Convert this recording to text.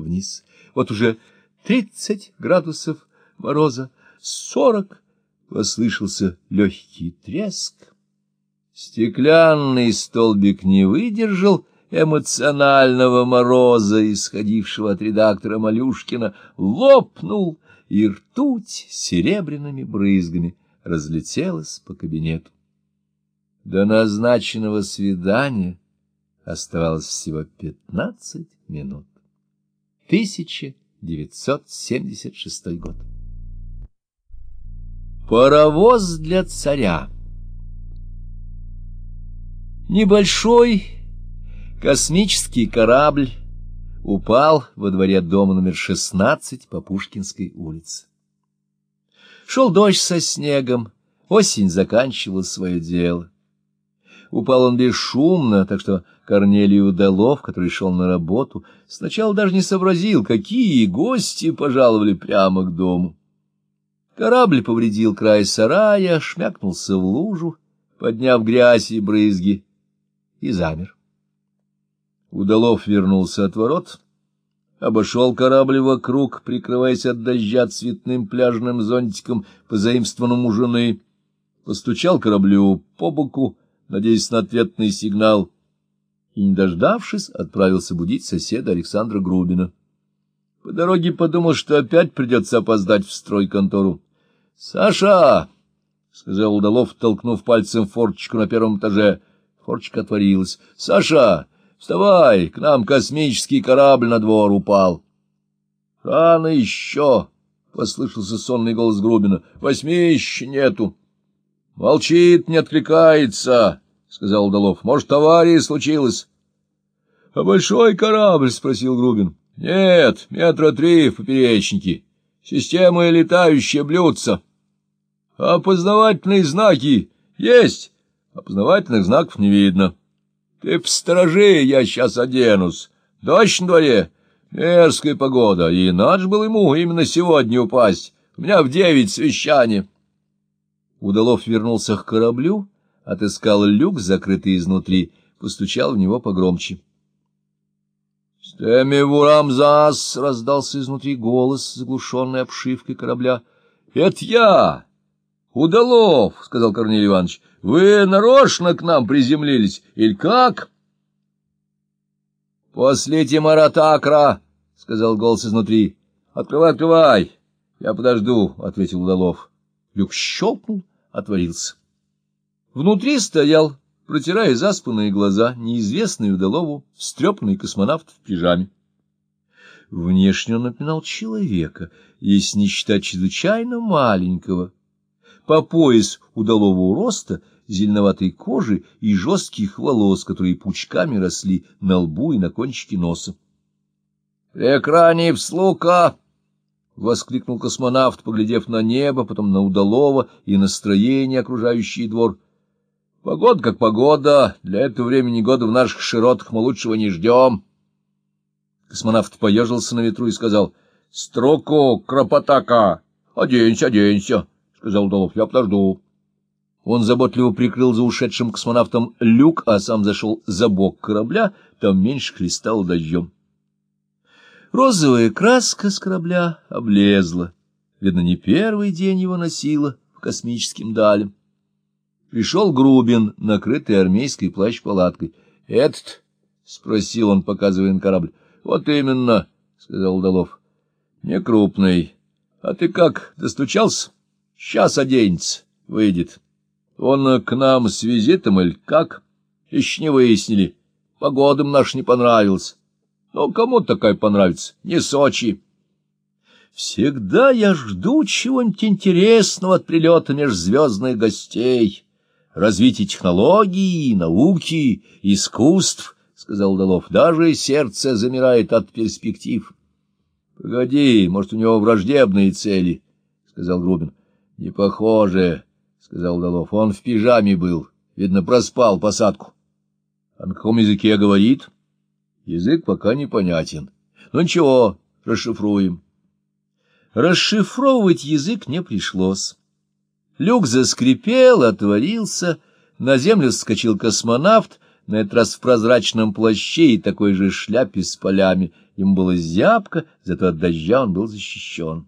вниз. Вот уже тридцать градусов мороза, сорок, послышался легкий треск. Стеклянный столбик не выдержал эмоционального мороза, исходившего от редактора Малюшкина, лопнул, и ртуть серебряными брызгами разлетелась по кабинету. До назначенного свидания оставалось всего пятнадцать минут. 1976 год. Паровоз для царя Небольшой космический корабль упал во дворе дома номер 16 по Пушкинской улице. Шел дождь со снегом, осень заканчивала свое дело. Упал он бесшумно, так что Корнелий Удалов, который шел на работу, сначала даже не сообразил, какие гости пожаловали прямо к дому. Корабль повредил край сарая, шмякнулся в лужу, подняв грязь и брызги, и замер. Удалов вернулся от ворот, обошел корабль вокруг, прикрываясь от дождя цветным пляжным зонтиком, позаимствованным у жены, постучал кораблю по боку, надеясь на ответный сигнал, и, не дождавшись, отправился будить соседа Александра Грубина. По дороге подумал, что опять придется опоздать в стройконтору. Саша! — сказал Удалов, толкнув пальцем форточку на первом этаже. Форточка отворилась. — Саша, вставай, к нам космический корабль на двор упал. — Рано еще! — послышался сонный голос Грубина. — Восьми еще нету. — Молчит, не откликается, — сказал Удалов. — Может, авария случилась? — А большой корабль? — спросил Грубин. — Нет, метра три в поперечнике. Система летающая блюдца. — Опознавательные знаки есть. Опознавательных знаков не видно. Ты посторожи, я сейчас оденусь. Дождь на дворе, мерзкая погода, и надо же было ему именно сегодня упасть. У меня в девять совещание. Удалов вернулся к кораблю, отыскал люк, закрытый изнутри, постучал в него погромче. — Стеми Вурамзас! — раздался изнутри голос, заглушенный обшивкой корабля. — Это я! — Удалов, — сказал Корнелий Иванович, — вы нарочно к нам приземлились, или как? — После Тимаратакра, — сказал голос изнутри. — Открывай, открывай. — Я подожду, — ответил Удалов. Люк щелкнул, отворился. Внутри стоял, протирая заспанные глаза, неизвестный Удалову, встрепанный космонавт в пижаме. Внешне он напоминал человека, если не считать чрезвычайно маленького, по пояс удалого роста, зеленоватой кожи и жестких волос, которые пучками росли на лбу и на кончике носа. — Прекрани вслука! — воскликнул космонавт, поглядев на небо, потом на удалого и настроение, окружающий двор. — Погода как погода, для этого времени года в наших широтах мы лучшего не ждем. Космонавт поежился на ветру и сказал, — Строку, кропотака, оденься, оденься. — сказал Удалов, — я подожду. Он заботливо прикрыл за ушедшим космонавтом люк, а сам зашел за бок корабля, там меньше хлестал дождем. Розовая краска с корабля облезла. Видно, не первый день его носила в космическим далям. Пришел Грубин, накрытый армейской плащ-палаткой. — Этот? — спросил он, показывая на корабль. — Вот именно, — сказал Удалов. — Не крупный. А ты как, достучался? — Сейчас оденется, выйдет. Он к нам с визитом или как? Еще не выяснили. Погода наш не понравилась. Ну, кому такая понравится? Не Сочи. Всегда я жду чего-нибудь интересного от прилета межзвездных гостей. Развитие технологий, науки, искусств, — сказал Удалов. Даже сердце замирает от перспектив. — Погоди, может, у него враждебные цели, — сказал Грубин. — Не похоже, — сказал Удалов. — Он в пижаме был. Видно, проспал посадку. — А на каком языке говорит? — Язык пока непонятен. Ну ничего, расшифруем. Расшифровывать язык не пришлось. Люк заскрипел, отворился, на землю скочил космонавт, на этот раз в прозрачном плаще и такой же шляпе с полями, ему было зябко, зато от дождя он был защищен.